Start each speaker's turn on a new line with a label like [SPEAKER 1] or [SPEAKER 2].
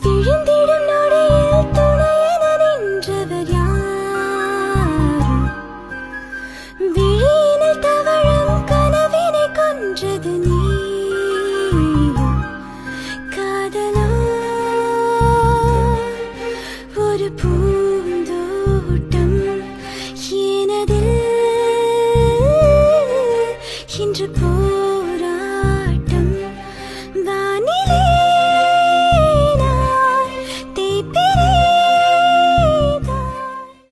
[SPEAKER 1] விழுந்திடும் நொடியில் துணையென நின்றவர் யார்? விழியினில் தவழும் கனவினை கொன்றது நீ காதலோ ஒரு பூந்தோட்டம் எனதில் இன்று போ